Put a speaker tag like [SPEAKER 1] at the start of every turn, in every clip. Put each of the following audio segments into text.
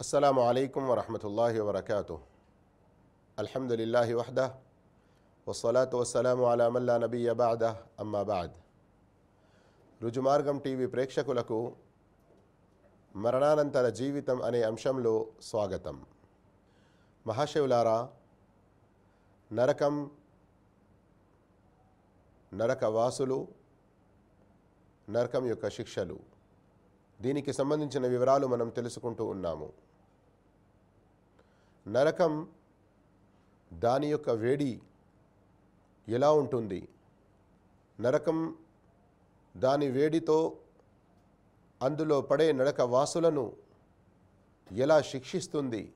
[SPEAKER 1] السلام عليكم ورحمة الله وبركاته الحمد لله وحده والصلاة والسلام على من لا نبي بعده أما بعد రుజుమార్గం TV ప్రేక్షకులకు మరణానంతర జీవితం అనే అంశంలో స్వాగతం మహాశివులారా నరకం నరకవాసులు నరకం యొక్క శిక్షలు దీనికి సంబంధించిన వివరాలు మనం తెలుసుకుంటూ ఉన్నాము నరకం దాని యొక్క వేడి ఎలా ఉంటుంది? నరకం దాని వేడితో అందులో పడే నరక వాసులను ఎలా శిక్షిస్తుంది?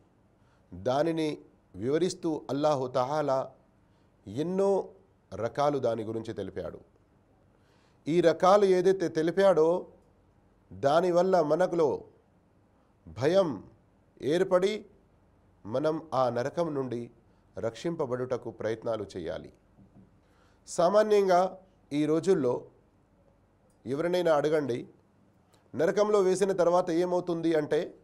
[SPEAKER 1] దానిని వివరిస్తూ అల్లాహు తహాలా ఎన్నో రకాలు దాని గురించి తెలిపాడు. ఈ రకాలు ఏదైతే తెలిపాడో దానివల్ల మనకులో భయం ఏర్పడి మనం ఆ నరకం నుండి రక్షింపబడుటకు ప్రయత్నాలు చేయాలి. సామాన్యంగా ఈ రోజుల్లో ఎవరినైనా అడగండి నరకంలో వేసిన తర్వాత ఏమవుతుంది అంటే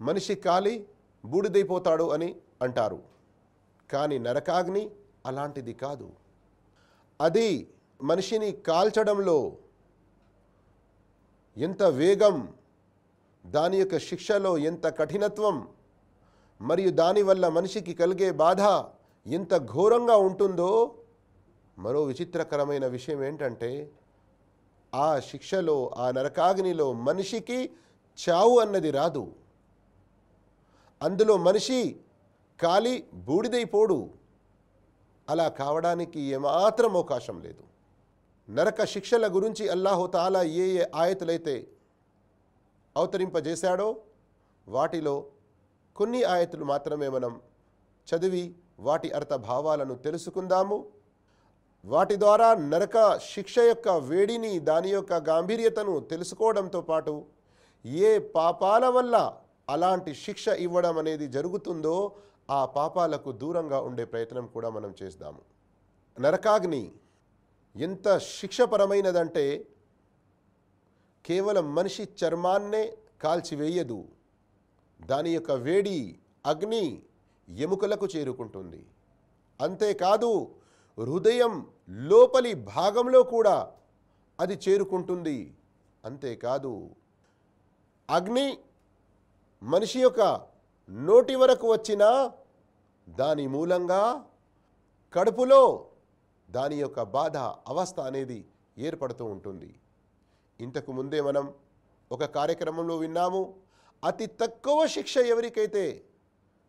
[SPEAKER 1] మనిషి కాలి బూడిదైపోతాడు అని అంటారు. కానీ నరకాగ్ని అలాంటిది కాదు. అది మనిషిని కాల్చడంలో ఎంత వేగం దాని యొక్క శిక్షలో ఎంత కఠినత్వం మరియు దానివల్ల మనిషికి కలిగే బాధ ఎంత ఘోరంగా ఉంటుందో మరో విచిత్రకరమైన విషయం ఏంటంటే ఆ శిక్షలో ఆ నరకాగ్నిలో మనిషికి చావు అన్నది రాదు. అందులో మనిషి కాలి బూడిదైపోడు. అలా కావడానికి ఏమాత్రం అవకాశం లేదు. నరక శిక్షల గురించి అల్లాహోతాలా ఏ ఏ ఆయతులైతే అవతరింపజేశాడో వాటిలో కొన్ని ఆయతులు మాత్రమే మనం చదివి వాటి అర్థ భావాలను తెలుసుకుందాము. వాటి ద్వారా నరక శిక్ష యొక్క వేడిని దాని యొక్క గాంభీర్యతను తెలుసుకోవడంతో పాటు ఏ పాపాల వల్ల అలాంటి శిక్ష ఇవ్వడం అనేది జరుగుతుందో ఆ పాపాలకు దూరంగా ఉండే ప్రయత్నం కూడా మనం చేద్దాము నరకాగ్ని ఎంత శిక్షపరమైనదంటే కేవలం మనిషి చర్మాన్నే కాల్చివేయదు. దాని యొక్క వేడి అగ్ని ఎముకలకు చేరుకుంటుంది. అంతేకాదు హృదయం లోపలి భాగంలో కూడా అది చేరుకుంటుంది. అంతేకాదు అగ్ని మనిషి యొక్క నోటి వరకు వచ్చినా దాని మూలంగా కడుపులో దాని యొక్క బాధ అవస్థ అనేది ఏర్పడుతూ ఉంటుంది. ఇంతకు ముందే మనం ఒక కార్యక్రమంలో విన్నాము అతి తక్కువ శిక్ష ఎవరికైతే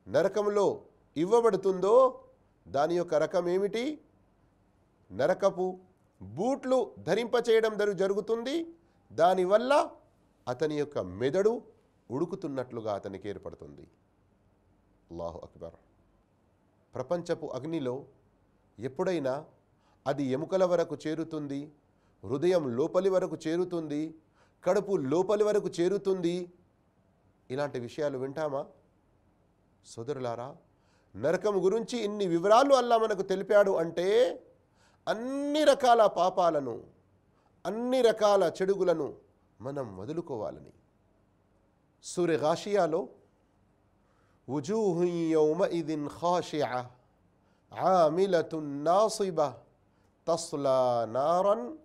[SPEAKER 1] నరకంలో ఇవ్వబడుతుందో దాని యొక్క రకం ఏమిటి? నరకపు బూట్లు ధరింపచేయడం జరుగుతుంది. దానివల్ల అతని యొక్క మెదడు ఉడుకుతున్నట్లుగా అతనికి ఏర్పడుతుంది. అల్లాహు అక్బర్. ప్రపంచపు అగ్నిలో ఎప్పుడైనా అది ఎముకల వరకు చేరుతుంది హృదయం లోపలి వరకు చేరుతుంది కడుపు లోపలి వరకు చేరుతుంది ఇలాంటి విషయాలు వింటామా? సోదరులారా నరకం గురించి ఇన్ని వివరాలు అల్లా మనకు తెలిపాడు అంటే అన్ని రకాల పాపాలను అన్ని రకాల చెడుగులను మనం వదులుకోవాలని. సూర్య గాషియాలో నారన్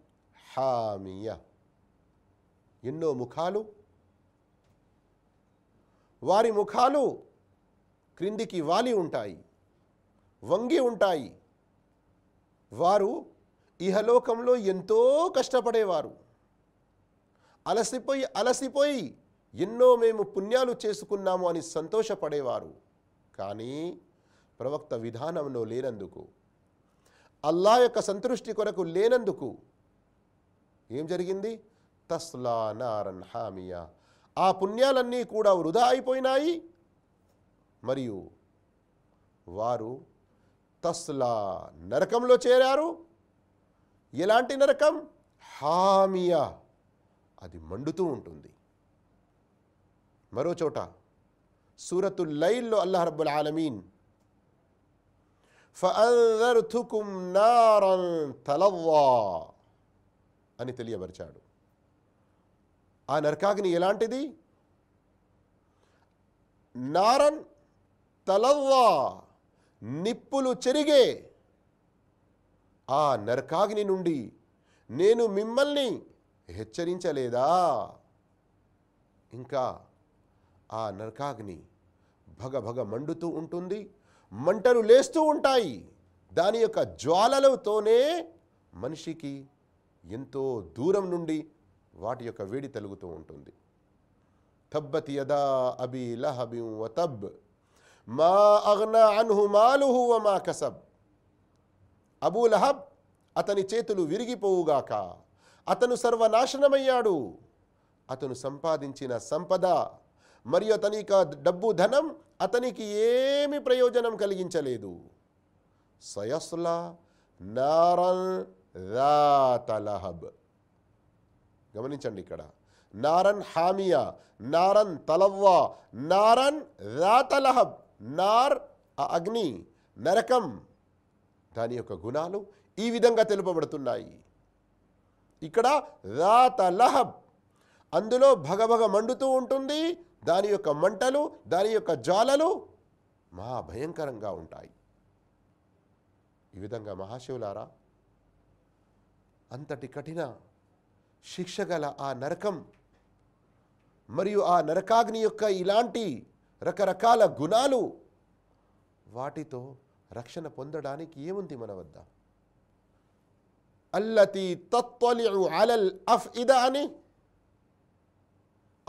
[SPEAKER 1] ఎన్నో ముఖాలు వారి ముఖాలు క్రిందికి వాలి ఉంటాయి వంగి ఉంటాయి. వారు ఇహలోకంలో ఎంతో కష్టపడేవారు. అలసిపోయి అలసిపోయి ఎన్నో మేము పుణ్యాలు చేసుకున్నాము అని సంతోషపడేవారు. కానీ ప్రవక్త విధానంలో లేనందుకు అల్లా యొక్క సంతృష్టి కొరకు లేనందుకు ఏం జరిగింది? తస్లా నారన్ హామియా. ఆ పుణ్యాలన్నీ కూడా వృధా అయిపోయినాయి. మరియు వారు తస్లా నరకంలో చేరారు. ఎలాంటి నరకం? హామియా. అది మండుతూ ఉంటుంది. మరో చోట సూరతు లైల్లో అల్లాహ్ రబ్బుల్ ఆలమీన్ ఫఅన్దర్తుకుం నారన్ తలవ్వా అని తెలియపరిచాడు ఆ నరకాగ్ని ఎలాంటిది? నారన్ తలవ్వా నిప్పులు చెరిగే. ఆ నరకాగ్ని నుండి నేను మిమ్మల్ని హెచ్చరించలేదా? ఇంకా ఆ నరకాగ్ని భగ భగ మండుతూ ఉంటుంది మంటలు లేస్తూ ఉంటాయి. దాని యొక్క జ్వాలలతోనే మనిషికి ఎంతో దూరం నుండి వాటి యొక్క వేడి తలుగుతూ ఉంటుంది. తబ్బత్ యదా అబీ లహబి వతబ్. మా అగ్నా అన్హు మాలుహు మా కసబ్. అబూ లహబ్ అతని చేతులు విరిగిపోవుగాక. అతను సర్వనాశనమయ్యాడు. అతను సంపాదించిన సంపద మరియు అతని డబ్బు ధనం అతనికి ఏమి ప్రయోజనం కలిగించలేదు. సయస్లా నారన్ రాతలహబ్ గమనించండి ఇక్కడ. నారన్ హామియా నారన్ తలవ్వా నారన్ రాతలహబ్ నార్ అగ్ని నరకం. దాని యొక్క గుణాలు ఈ విధంగా తెలుపబడుతున్నాయి. ఇక్కడ రాతలహబ్ అందులో భగభగ మండుతూ ఉంటుంది దాని యొక్క మంటలు దాని యొక్క జాలలు మహా భయంకరంగా ఉంటాయి. ఈ విధంగా మహాశివులారా అంతటి కఠిన శిక్ష గల ఆ నరకం మరియు ఆ నరకాగ్ని యొక్క ఇలాంటి రకరకాల గుణాలు వాటితో రక్షణ పొందడానికి ఏముంది మన వద్ద? అల్లతి తత్వలియు అలల్ అఫ్ ఇద అని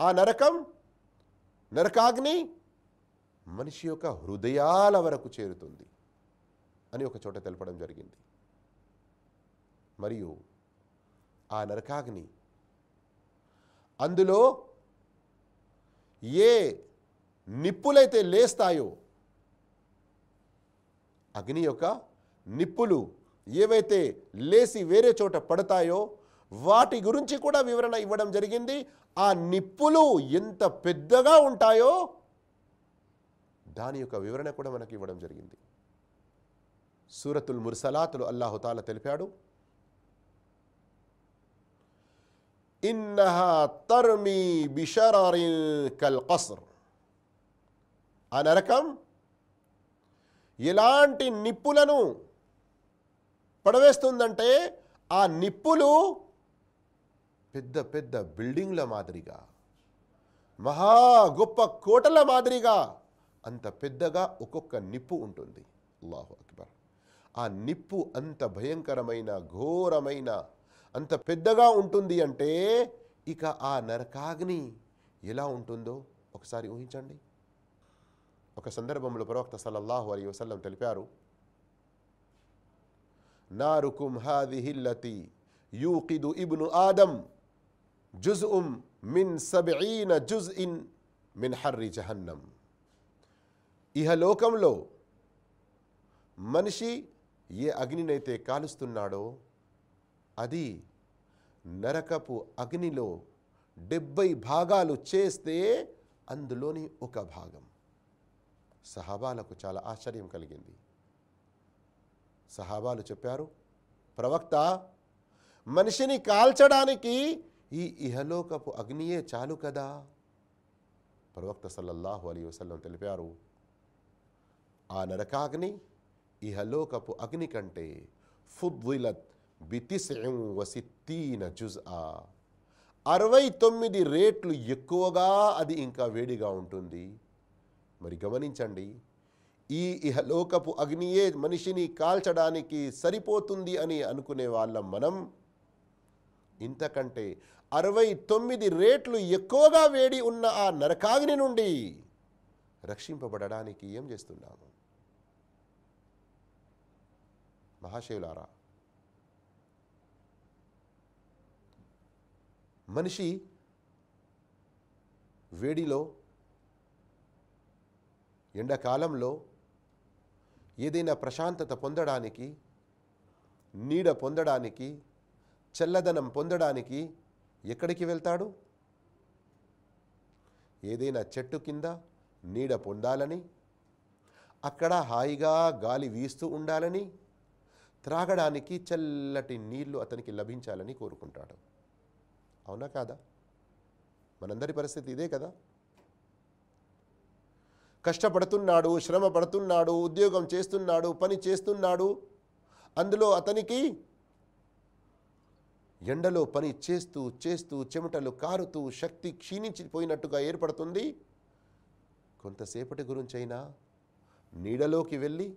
[SPEAKER 1] ఆ నరకం నరకాగ్ని మనిషి యొక్క హృదయాల వరకు చేరుతుంది అని ఒక చోట తెలపడం జరిగింది. మరియు ఆ నరకాగ్ని. అందులో ఏ నిప్పులైతే లేస్తాయో అగ్ని యొక్క నిప్పులు ఏవైతే లేసి వేరే చోట పడతాయో వాటి గురించి కూడా వివరణ ఇవ్వడం జరిగింది. ఆ నిప్పులు ఎంత పెద్దగా ఉంటాయో దాని యొక్క వివరణ కూడా మనకి ఇవ్వడం జరిగింది. సూరతుల్ ముర్సలాతులు అల్లాహుతాల తెలిపాడు. ఇన్నహా తర్మీ బిషరారిన్ కల్ కస్ర్ ఆ నరకం ఎలాంటి నిప్పులను పడవేస్తుందంటే ఆ నిప్పులు పెద్ద పెద్ద బిల్డింగ్ల మాదిరిగా మహా గొప్ప కోటల మాదిరిగా అంత పెద్దగా ఒక్కొక్క నిప్పు ఉంటుంది అల్లాహు అక్బర్ ఆ నిప్పు అంత భయంకరమైన ఘోరమైన అంత పెద్దగా ఉంటుంది అంటే ఇక ఆ నరకాగ్ని ఎలా ఉంటుందో ఒకసారి ఊహించండి. ఒక సందర్భంలో ప్రవక్త సల్లల్లాహు అలీ వసల్లం తెలిపారు నారుకుం హాదిహిల్లతి యూకిదు ఇబ్ను ఆదం జుజ్ఉం మిన్ సబీన జుజ్ ఇన్ మిన్ హర్రి జహన్నం ఇహలోకంలో మనిషి ఏ అగ్నినైతే కాలుస్తున్నాడో అది నరకపు అగ్నిలో డెబ్బై భాగాలు చేస్తే అందులోని ఒక భాగం. సహాబాలకు చాలా ఆశ్చర్యం కలిగింది. సహాబాలు చెప్పారు ప్రవక్త మనిషిని కాల్చడానికి ఈ ఇహలోకపు అగ్నియే చాలు కదా? ప్రవక్త సల్లల్లాహు అలీ వసల్లం తెలిపారు ఆ నరకాగ్ని ఇహలోకపు అగ్ని కంటే ఫుద్విలత్ బితిసం వసిత్తీన జుజ్ ఆ అరవై తొమ్మిది రేట్లు ఎక్కువగా అది ఇంకా వేడిగా ఉంటుంది. మరి గమనించండి ఈ ఇహలోకపు అగ్నియే మనిషిని కాల్చడానికి సరిపోతుంది అని అనుకునే వాళ్ళం మనం ఇంతకంటే అరవై తొమ్మిది రేట్లు ఎక్కువగా వేడి ఉన్న ఆ నరకాగ్ని నుండి రక్షింపబడడానికి ఏం చేస్తున్నాము? మహాశివులారా మనిషి వేడిలో ఎండాకాలంలో ఏదైనా ప్రశాంతత పొందడానికి నీడ పొందడానికి చల్లదనం పొందడానికి ఎక్కడికి వెళ్తాడు? ఏదైనా చెట్టు కింద నీడ పొందాలని అక్కడ హాయిగా గాలి వీస్తూ ఉండాలని త్రాగడానికి చల్లటి నీళ్ళు అతనికి లభించాలని కోరుకుంటాడు. అవునా కాదా? మనందరి పరిస్థితి ఇదే కదా? కష్టపడుతున్నాడు శ్రమ పడుతున్నాడు ఉద్యోగం చేస్తున్నాడు పని చేస్తున్నాడు. అందులో అతనికి ఎండలో పని చేస్తూ చేస్తూ చెమటలు కారుతూ శక్తి క్షీణించిపోయినట్టుగా ఏర్పడుతుంది. కొంతసేపటి గురించైనా నీడలోకి వెళ్ళి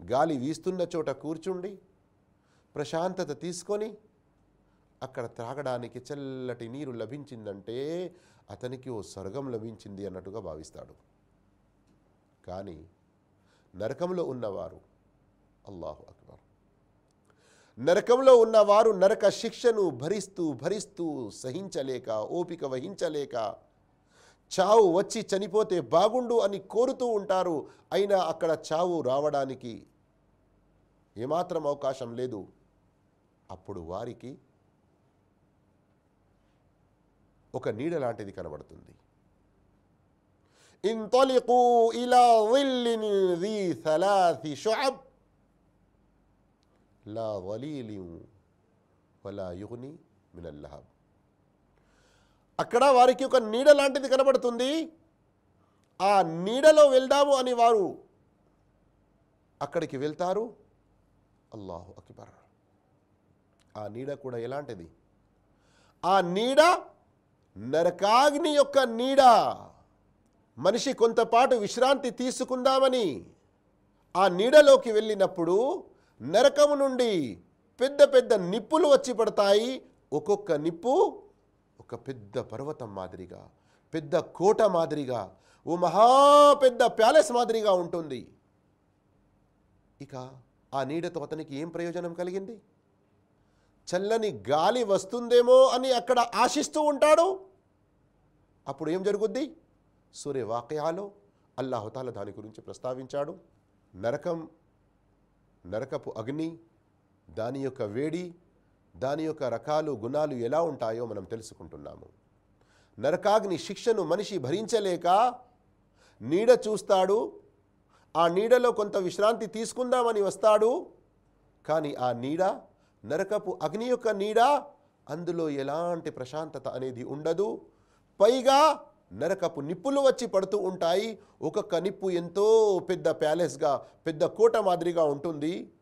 [SPEAKER 1] గాలి వీస్తున్న చోట కూర్చుండి ప్రశాంతత తీసుకొని అక్కడ త్రాగడానికి చల్లటి నీరు లభించిందంటే అతనికి ఓ స్వర్గం లభించింది అన్నట్టుగా భావిస్తాడు. కానీ నరకంలో ఉన్నవారు అల్లాహు అక్బర్. నరకంలో ఉన్నవారు నరక శిక్షను భరిస్తూ భరిస్తూ సహించలేక ఓపిక వహించలేక చావు వచ్చి చనిపోతే బాగుండు అని కోరుతూ ఉంటారు. అయినా అక్కడ చావు రావడానికి ఏమాత్రం అవకాశం లేదు. అప్పుడు వారికి ఒక నీడ లాంటిది కనబడుతుంది. ఇలా అక్కడ వారికి ఒక నీడ లాంటిది కనబడుతుంది. ఆ నీడలో వెళ్దాము అని వారు అక్కడికి వెళ్తారు. అల్లాహు అక్బర్. ఆ నీడ కూడా ఎలాంటిది? ఆ నీడ నరకాగ్ని యొక్క నీడ. మనిషి కొంతపాటు విశ్రాంతి తీసుకుందామని ఆ నీడలోకి వెళ్ళినప్పుడు నరకము నుండి పెద్ద పెద్ద నిప్పులు వచ్చి పడతాయి. ఒక్కొక్క నిప్పు ఒక పెద్ద పర్వతం మాదిరిగా పెద్ద కోట మాదిరిగా ఓ మహా పెద్ద ప్యాలెస్ మాదిరిగా ఉంటుంది. ఇక ఆ నీడతో అతనికి ఏం ప్రయోజనం కలిగింది? చల్లని గాలి వస్తుందేమో అని అక్కడ ఆశిస్తూ ఉంటాడు. అప్పుడు ఏం జరుగుద్ది? సూర్య వాక్యాలో అల్లాహుతాల దాని గురించి ప్రస్తావించాడు. నరకం నరకపు అగ్ని దాని యొక్క వేడి దాని యొక్క రకాలు గుణాలు ఎలా ఉంటాయో మనం తెలుసుకుంటున్నాము. నరకాగ్ని శిక్షను మనిషి భరించలేక నీడ చూస్తాడు. ఆ నీడలో కొంత విశ్రాంతి తీసుకుందామని వస్తాడు. కానీ ఆ నీడ నరకపు అగ్ని యొక్క నీడ అందులో ఎలాంటి ప్రశాంతత అనేది ఉండదు. పైగా నరకపు నిప్పులు వచ్చి పడుతూ ఉంటాయి. ఒక్కొక్క నిప్పు ఎంతో పెద్ద ప్యాలెస్గా పెద్ద కోట మాదిరిగా ఉంటుంది.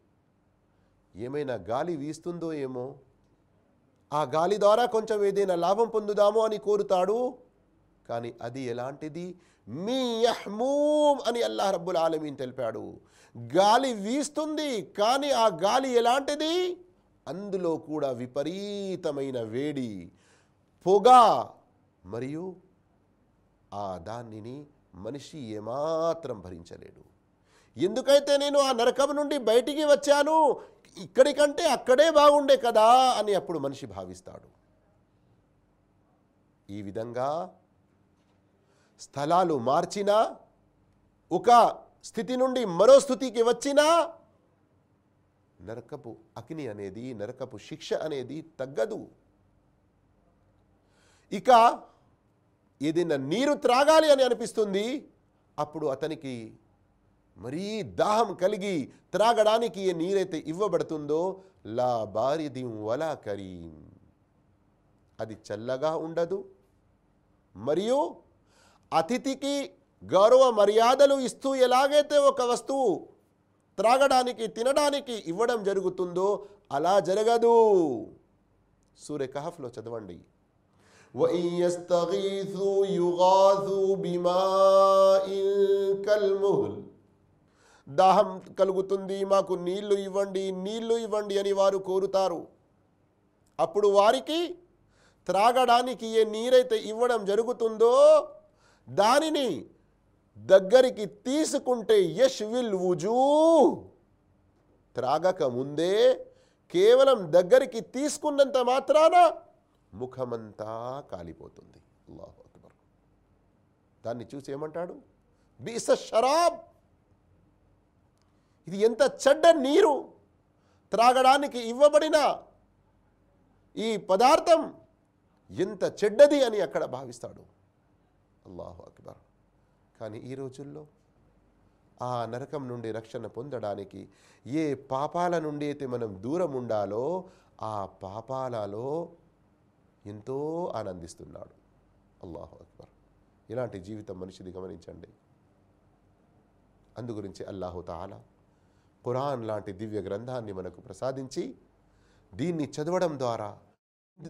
[SPEAKER 1] ఏమైనా గాలి వీస్తుందో ఏమో? ఆ గాలి ద్వారా కొంచెం ఏదైనా లాభం పొందుదామో అని కోరుతాడు. కానీ అది ఎలాంటిది? మీ యహ్మూమ్ అని అల్లాహ్ రబ్బుల్ ఆలమీన్ తెలిపాడు. గాలి వీస్తుంది కానీ ఆ గాలి ఎలాంటిది? అందులో కూడా విపరీతమైన వేడి పొగ మరియు ఆ దానిని మనిషి ఏమాత్రం భరించలేడు. ఎందుకైతే నేను ఆ నరకం నుండి బయటికి వచ్చాను ఇక్కడికంటే అక్కడే బాగుండే కదా అని అప్పుడు మనిషి భావిస్తాడు. ఈ విధంగా స్థలాలు మార్చినా ఒక స్థితి నుండి మరో స్థితికి వచ్చినా నరకపు అగ్ని అనేది నరకపు శిక్ష అనేది తగ్గదు. ఇక ఏదైనా నీరు త్రాగాలి అని అనిపిస్తుంది. అప్పుడు అతనికి మరీ దాహం కలిగి త్రాగడానికి ఏ నీరైతే ఇవ్వబడుతుందో లా బారిదిం వలా కరీం. అది చల్లగా ఉండదు. మరియు అతిథికి గౌరవ మర్యాదలు ఇస్తూ ఎలాగైతే ఒక వస్తువు త్రాగడానికి తినడానికి ఇవ్వడం జరుగుతుందో అలా జరగదు. సూర్య కహఫ్లో చదవండి. وإن يستغيثوا يغاثوا بماء كالمهل దాహం కలుగుతుంది మాకు నీళ్లు ఇవ్వండి నీళ్లు ఇవ్వండి అని వారు కోరుతారు అప్పుడు వారికి త్రాగడానికి ఏ నీరైతే ఇవ్వడం జరుగుతుందో దానిని దగ్గరికి తీసుకుంటే యష్ విల్ వుజూ త్రాగక ముందే కేవలం దగ్గరికి తీసుకున్నంత మాత్రాన ముఖమంతా కాలిపోతుంది. అల్లాహు అక్బర్. దాన్ని చూసి ఏమంటాడు? బీస షరాబ్. ఇది ఎంత చెడ్డ నీరు. త్రాగడానికి ఇవ్వబడిన ఈ పదార్థం ఎంత చెడ్డది అని అక్కడ భావిస్తాడు. అల్లాహు అక్బర్. కానీ ఈ రోజుల్లో ఆ నరకం నుండి రక్షణ పొందడానికి ఏ పాపాల నుండి అయితే మనం దూరం ఉండాలో ఆ పాపాలలో ఎంతో ఆనందిస్తున్నాడు. అల్లాహు అక్బర్. ఇలాంటి జీవితం మనిషిది గమనించండి. అందుగురించి అల్లాహు తాలా ఖురాన్ లాంటి దివ్య గ్రంథాన్ని మనకు ప్రసాదించి దీన్ని చదవడం ద్వారా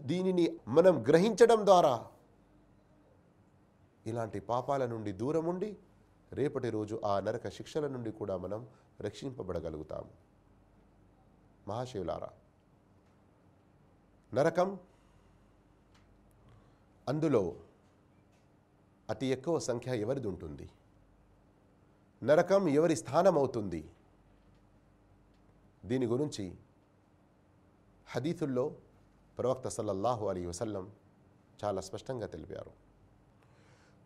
[SPEAKER 1] దీనిని మనం గ్రహించడం ద్వారా ఇలాంటి పాపాల నుండి దూరం ఉండి రేపటి రోజు ఆ నరక శిక్షల నుండి కూడా మనం రక్షింపబడగలుగుతాము మహాశివులారా నరకం అందులో అతి ఎక్కువ సంఖ్య ఎవరిది ఉంటుంది నరకం ఎవరి స్థానం అవుతుంది దీని గురించి హదీతుల్లో ప్రవక్త సల్లల్లాహు అలీ వసల్లం చాలా స్పష్టంగా తెలిపారు.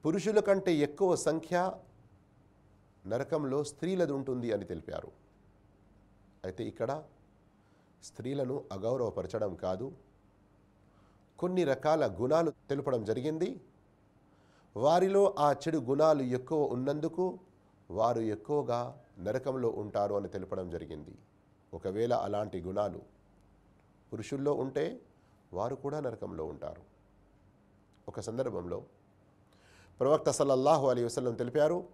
[SPEAKER 1] పురుషుల కంటే ఎక్కువ సంఖ్య నరకంలో స్త్రీలది ఉంటుంది అని తెలిపారు. అయితే ఇక్కడ స్త్రీలను అగౌరవపరచడం కాదు కొన్ని రకాల గుణాలు తెలుపడం జరిగింది. వారిలో ఆ చెడు గుణాలు ఎక్కువ ఉన్నందుకు వారు ఎక్కువగా నరకంలో ఉంటారు అని తెలపడం జరిగింది. ఒకవేళ అలాంటి గుణాలు పురుషుల్లో ఉంటే వారు కూడా నరకంలో ఉంటారు. ఒక సందర్భంలో ప్రవక్త సల్లల్లాహు అలీ వసలం తెలిపారు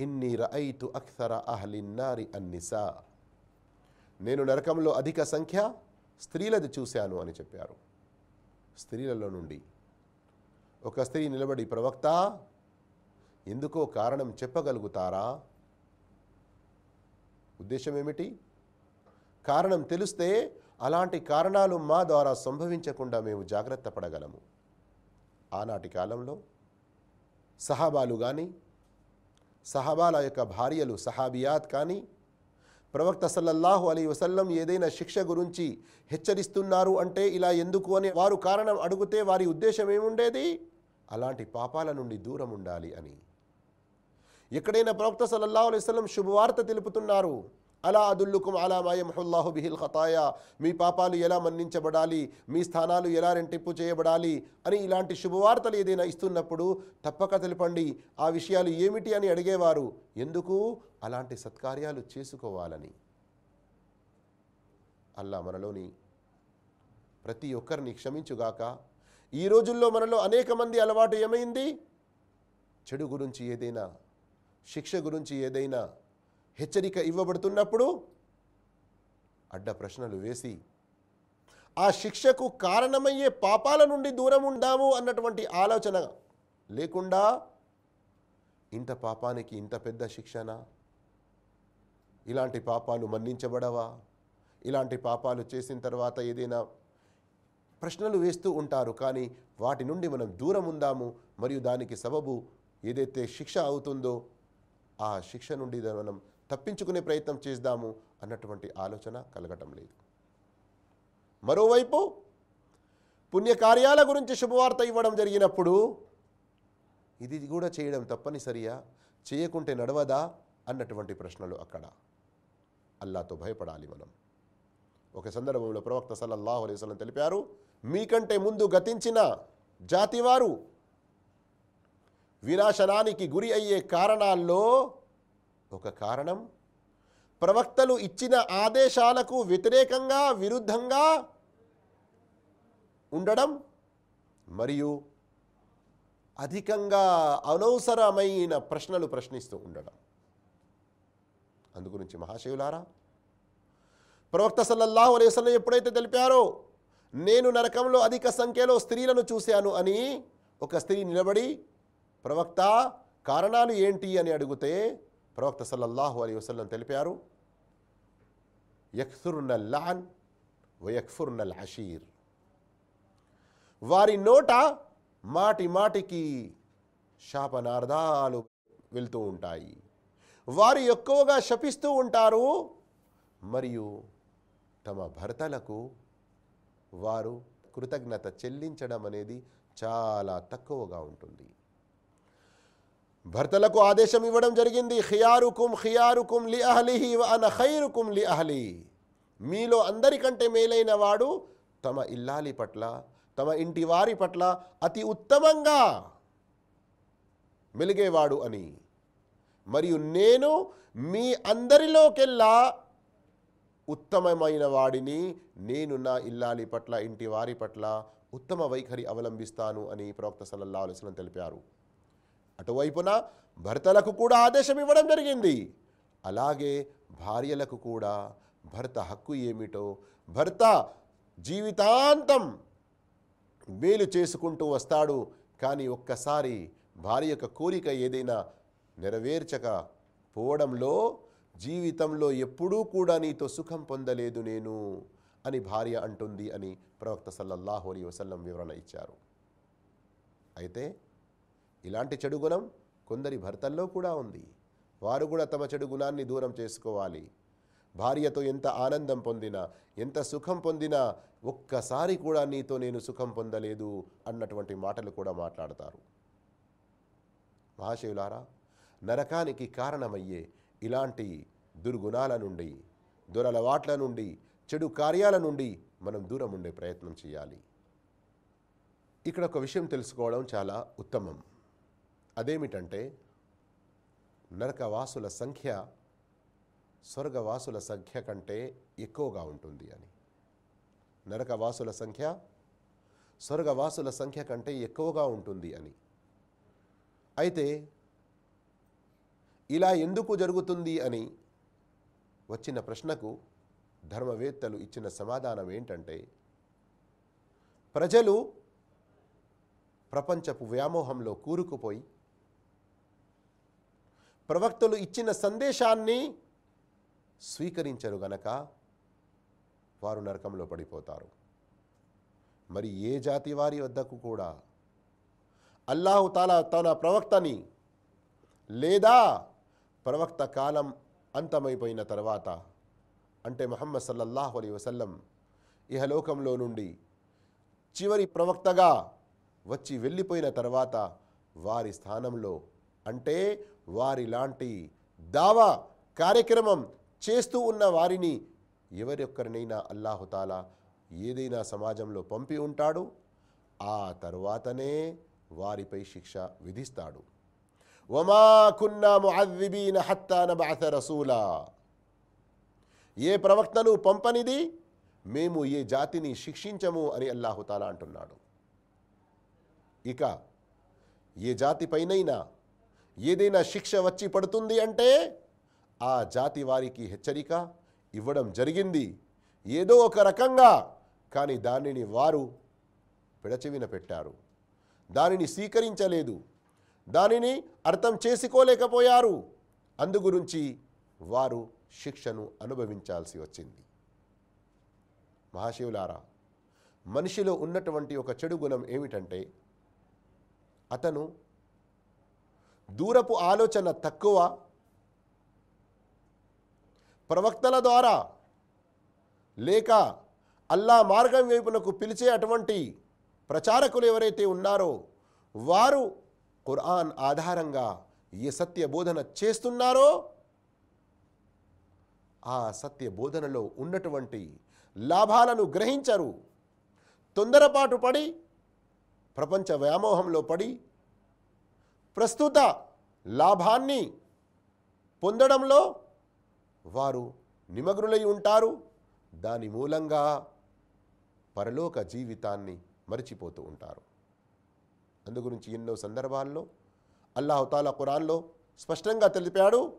[SPEAKER 1] ఇన్ని రఐతు అక్సర అహ్లిన్నారి అన్నిసా. నేను నరకంలో అధిక సంఖ్య స్త్రీలది చూశాను అని చెప్పారు. స్త్రీలలో నుండి. ఒక స్త్రీ నిలబడి ప్రవక్త ఎందుకో కారణం చెప్పగలుగుతారా? ఉద్దేశం ఏమిటి? కారణం తెలిస్తే అలాంటి కారణాలు మా ద్వారా సంభవించకుండా మేము జాగ్రత్త పడగలము. ఆనాటి కాలంలో సహాబాలు కానీ సహాబాల యొక్క భార్యలు సహాబియాత్ కానీ ప్రవక్త సల్లల్లాహు అలీ వసల్లం ఏదైనా శిక్ష గురించి హెచ్చరిస్తున్నారు అంటే ఇలా ఎందుకు అని వారు కారణం అడిగితే వారి ఉద్దేశం ఏముండేది? అలాంటి పాపాల నుండి దూరం ఉండాలి అని. ఎక్కడైనా ప్రవక్త సల్లల్లాహు అలైవలం శుభవార్త తెలుపుతున్నారు. అలా అదుల్లుకుం అలా మాయమహుల్లాహు బిహిల్ ఖతాయా. మీ పాపాలు ఎలా మన్నించబడాలి? మీ స్థానాలు ఎలా రెంటింపు చేయబడాలి? అని ఇలాంటి శుభవార్తలు ఏదైనా ఇస్తున్నప్పుడు తప్పక తెలపండి. ఆ విషయాలు ఏమిటి అని అడిగేవారు. ఎందుకు? అలాంటి సత్కార్యాలు చేసుకోవాలని. అల్లా మనలోని ప్రతి ఒక్కరిని క్షమించుగాక. ఈ రోజుల్లో మనలో అనేక మంది అలవాటు ఏమైంది? చెడు గురించి ఏదైనా శిక్ష గురించి ఏదైనా హెచ్చరిక ఇవ్వబడుతున్నప్పుడు అడ్డ ప్రశ్నలు వేసి ఆ శిక్షకు కారణమయ్యే పాపాల నుండి దూరం ఉండాము అన్నటువంటి ఆలోచన లేకుండా ఇంత పాపానికి ఇంత పెద్ద శిక్షణ ఇలాంటి పాపాలు మన్నించబడవా? ఇలాంటి పాపాలు చేసిన తర్వాత ఏదైనా ప్రశ్నలు వేస్తూ ఉంటారు కానీ వాటి నుండి మనం దూరం ఉందాము మరియు దానికి సబబు ఏదైతే శిక్ష అవుతుందో ఆ శిక్ష నుండి మనం తప్పించుకునే ప్రయత్నం చేద్దాము అన్నటువంటి ఆలోచన కలగటం లేదు. మరోవైపు పుణ్యకార్యాల గురించి శుభవార్త ఇవ్వడం జరిగినప్పుడు ఇది కూడా చేయడం తప్పనిసరియా చేయకుంటే నడవదా అన్నటువంటి ప్రశ్నలు అక్కడ. అల్లాతో భయపడాలి మనం. ఒక సందర్భంలో ప్రవక్త సల్లల్లాహు అలైవలం తెలిపారు మీకంటే ముందు గతించిన జాతివారు వినాశనానికి గురి అయ్యే కారణాల్లో ఒక కారణం. ప్రవక్తలు ఇచ్చిన ఆదేశాలకు వ్యతిరేకంగా విరుద్ధంగా ఉండడం మరియు అధికంగా అనవసరమైన ప్రశ్నలు ప్రశ్నిస్తూ ఉండడం. అందుగురించి మహాశివులారా ప్రవక్త సల్లల్లాహు అలైహి ఎప్పుడైతే తెలిపారో నేను నరకంలో అధిక సంఖ్యలో స్త్రీలను చూశాను అని ఒక స్త్రీ నిలబడి ప్రవక్త కారణాలు ఏంటి? అని అడిగితే ప్రవక్త సల్లల్లాహు అలీ వసల్లం తెలిపారు యక్సురున్న లాన్ వయక్ఫురున్న హషీర్ వారి నోట మాటి మాటికి శాపనార్థాలు వెళ్తూ ఉంటాయి. వారు ఎక్కువగా శపిస్తూ ఉంటారు మరియు తమ భర్తలకు వారు కృతజ్ఞత చెల్లించడం అనేది చాలా తక్కువగా ఉంటుంది. భర్తలకు ఆదేశం ఇవ్వడం జరిగింది. ఖియారుకుం ఖియారుకుం లి అహ్లిహి అన ఖైరుకుం లి అహ్లి. మీలో అందరికంటే మేలైన వాడు తమ ఇల్లాలి పట్ల తమ ఇంటి వారి పట్ల అతి ఉత్తమంగా మెలిగేవాడు అని. మరియు నేను మీ అందరిలోకెల్లా ఉత్తమమైన వాడిని నేను నా ఇల్లాలి పట్ల ఇంటి వారి పట్ల ఉత్తమ వైఖరి అవలంబిస్తాను అని ప్రవక్త సల్లల్లా అలైహి తెలిపారు. అటువైపున భర్తలకు కూడా ఆదేశం ఇవ్వడం జరిగింది. అలాగే భార్యలకు కూడా భర్త హక్కు ఏమిటో భర్త జీవితాంతం మేలు చేసుకుంటూ వస్తాడు. కానీ ఒక్కసారి భార్య యొక్క కోరిక ఏదైనా నెరవేర్చక పోవడంలో జీవితంలో ఎప్పుడూ కూడా నీతో సుఖం పొందలేదు నేను అని భార్య అంటుంది అని ప్రవక్త సల్లల్లాహు అలీ వసల్లం వివరణ ఇచ్చారు. అయితే ఇలాంటి చెడు గుణం కొందరి భర్తల్లో కూడా ఉంది. వారు కూడా తమ చెడు గుణాన్ని దూరం చేసుకోవాలి. భార్యతో ఎంత ఆనందం పొందినా ఎంత సుఖం పొందినా ఒక్కసారి కూడా నీతో నేను సుఖం పొందలేదు అన్నటువంటి మాటలు కూడా మాట్లాడతారు. మహాశివులారా నరకానికి కారణమయ్యే ఇలాంటి దుర్గుణాల నుండి దురలవాట్ల నుండి చెడు కార్యాల నుండి మనం దూరం ఉండే ప్రయత్నం చేయాలి. ఇక్కడ ఒక విషయం తెలుసుకోవడం చాలా ఉత్తమం. అదేమిటంటే నరకవాసుల సంఖ్య స్వర్గవాసుల సంఖ్య కంటే ఎక్కువగా ఉంటుంది అని. నరకవాసుల సంఖ్య స్వర్గవాసుల సంఖ్య కంటే ఎక్కువగా ఉంటుంది అని. అయితే ఇలా ఎందుకు జరుగుతుంది అని వచ్చిన ప్రశ్నకు ధర్మవేత్తలు ఇచ్చిన సమాధానం ఏంటంటే ప్రజలు ప్రపంచపు వ్యామోహంలో కూరుకుపోయి ప్రవక్తలు ఇచ్చిన సందేశాన్ని స్వీకరించరు గనక వారు నరకంలో పడిపోతారు. మరి ఏ జాతి వారి వద్దకు కూడా అల్లాహుతాలా తన ప్రవక్తని లేదా ప్రవక్త కాలం అంతమైపోయిన తర్వాత అంటే మహమ్మద్ సల్లల్లాహు అలీ వసల్లం ఇహలోకంలో నుండి చివరి ప్రవక్తగా వచ్చి వెళ్ళిపోయిన తర్వాత వారి స్థానంలో అంటే వారిలాంటి దావా కార్యక్రమం చేస్తూ ఉన్న వారిని ఎవరొక్కరినైనా అల్లాహుతాలా ఏదైనా సమాజంలో పంపి ఉంటాడు ఆ తరువాతనే వారిపై శిక్ష విధిస్తాడు. వమా కున్నా ముఅద్దిబీన హత్తా రసూలా. ఏ ప్రవక్తను పంపనిది? మేము ఏ జాతిని శిక్షించము అని అల్లాహుతాలా అంటున్నాడు. ఇక ఏ జాతిపైనైనా ఏదైనా శిక్ష వచ్చి పడుతుంది అంటే ఆ జాతి వారికి హెచ్చరిక ఇవ్వడం జరిగింది. ఏదో ఒక రకంగా కానీ దానిని వారు పిడచివిన పెట్టారు. దానిని స్వీకరించలేదు. దానిని అర్థం చేసుకోలేకపోయారు. అందుగురించి వారు శిక్షను అనుభవించాల్సి వచ్చింది. మహాశివులారా మనిషిలో ఉన్నటువంటి ఒక చెడు గుణం ఏమిటంటే అతను దూరపు ఆలోచన తక్కువ. ప్రవక్తల ద్వారా లేక అల్లా మార్గం వైపునకు పిలిచే అటువంటి ప్రచారకులు ఎవరైతే ఉన్నారో వారు ఖురాన్ ఆధారంగా ఏ సత్య బోధన చేస్తున్నారో ఆ సత్య బోధనలో ఉన్నటువంటి లాభాలను గ్రహించరు. తొందరపాటు పడి ప్రపంచ వ్యామోహంలో పడి ప్రస్తుత లాభాన్ని పొందడంలో వారు నిమగ్నులై ఉంటారు. దాని మూలంగా పరలోక జీవితాన్ని మరిచిపోతూ ఉంటారు. అందుగురించి ఎన్నో సందర్భాల్లో అల్లాహుతాలా ఖురాన్లో స్పష్టంగా తెలిపాడు.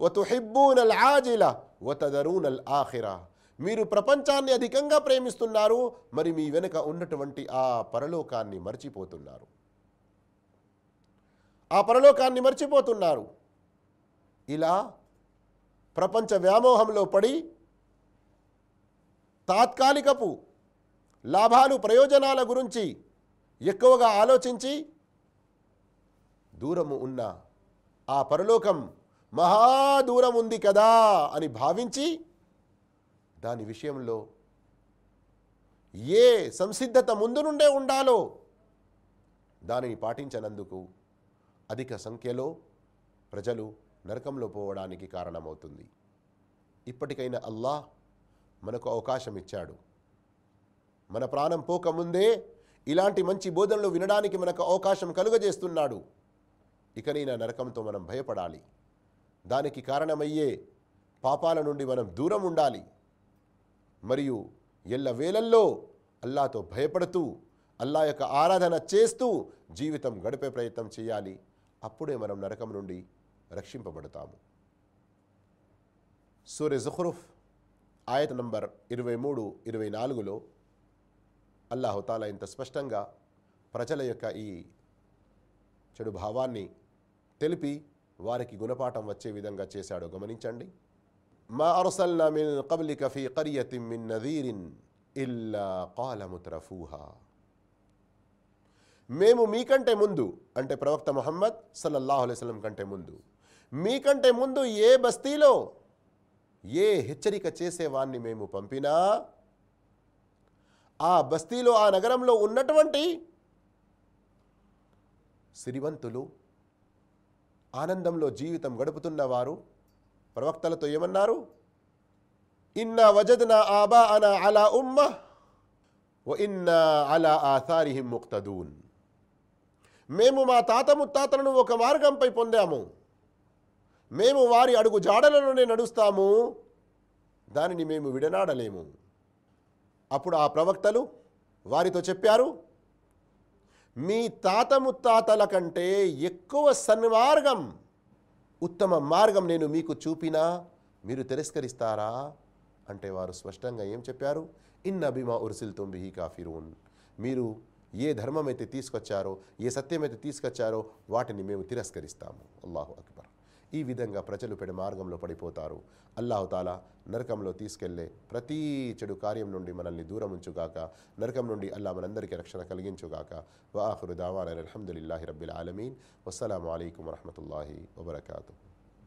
[SPEAKER 1] వతుహిబ్బూనల్ ఆజిల వతదరూనల్ ఆఖిరా మీరు ప్రపంచాన్ని అధికంగా ప్రేమిస్తున్నారు మరి మీ వెనుక ఉన్నటువంటి ఆ పరలోకాన్ని మర్చిపోతున్నారు. ఆ పరలోకాన్ని మర్చిపోతున్నారు. ఇలా ప్రపంచ వ్యామోహంలో పడి తాత్కాలికపు లాభాలు ప్రయోజనాల గురించి ఎక్కువగా ఆలోచించి దూరము ఉన్న ఆ పరలోకం మహాదూరం ఉంది కదా అని భావించి దాని విషయంలో ఏ సంసిద్ధత ముందు నుండే ఉండాలో దానిని పాటించనందుకు అధిక సంఖ్యలో ప్రజలు నరకంలో పోవడానికి కారణమవుతుంది. ఇప్పటికైనా అల్లాహ్ మనకు అవకాశం ఇచ్చాడు. మన ప్రాణం పోకముందే ఇలాంటి మంచి బోధనలు వినడానికి మనకు అవకాశం కలుగజేస్తున్నాడు. ఇకనైనా నరకంతో మనం భయపడాలి. దానికి కారణమయ్యే పాపాల నుండి మనం దూరం ఉండాలి. మరియు ఎల్ల వేలల్లో అల్లాతో భయపడుతూ అల్లా యొక్క ఆరాధన చేస్తూ జీవితం గడిపే ప్రయత్నం చేయాలి. అప్పుడే మనం నరకం నుండి రక్షింపబడతాము. సూర్య జుహ్రుఫ్ ఆయత నంబర్ ఇరవై మూడు ఇరవై నాలుగులో అల్లాహుతాలా ఇంత స్పష్టంగా ప్రజల యొక్క ఈ చెడు భావాన్ని తెలిపి వారికి గుణపాఠం వచ్చే విధంగా చేశాడో గమనించండి. మా అరసల్నా మిన్ కబ్లిక కఫీ కరియతిన్ మిన్ నదీరిన్ ఇల్లా కాలముత్రఫూహా మేము మీకంటే ముందు అంటే ప్రవక్త మొహమ్మద్ సల్లల్లాహు అలైహి కంటే ముందు మీకంటే ముందు ఏ బస్తీలో ఏ హెచ్చరిక చేసేవాన్ని మేము పంపినా ఆ బస్తీలో ఆ నగరంలో ఉన్నటువంటి సిరివంతులు ఆనందంలో జీవితం గడుపుతున్న వారు ప్రవక్తలతో ఏమన్నారు? ఇన్న వజద్న ఆబా అన అలా ఉమ్మ ఇన్న ఇన్నా అలా సారిహిం ముక్తదూన్. మేము మా తాత ముత్తాతలను ఒక మార్గంపై పొందాము. మేము వారి అడుగు జాడలలోనే నడుస్తాము. దానిని మేము విడనాడలేము. అప్పుడు ఆ ప్రవక్తలు వారితో చెప్పారు మీ తాత ముత్తాతల కంటే ఎక్కువ సన్మార్గం ఉత్తమ మార్గం నేను మీకు చూపినా మీరు తిరస్కరిస్తారా? అంటే వారు స్పష్టంగా ఏం చెప్పారు? ఇన్న బిమా ఉర్సిల్ తుంబిహి కాఫిరూన్. మీరు ఏ ధర్మం అయితే తీసుకొచ్చారో ఏ సత్యం అయితే తీసుకొచ్చారో వాటిని మేము తిరస్కరిస్తాము. అల్లాహు అక్బర్. ఈ విధంగా ప్రజలు పెడ మార్గంలో పడిపోతారు. అల్లాహుతాలా నరకంలో తీసుకెళ్ళే ప్రతి చెడు కార్యం నుండి మనల్ని దూరం ఉంచుగాక నరకం నుండి అల్లా మనందరికీ రక్షణ కలిగించుగాక. వాహురు దావాన అల్హమ్దుల్లాహి రబ్బిల్ ఆలమీన్. వస్సలాము అలైకుం వరహమతుల్లాహి వబర్కూ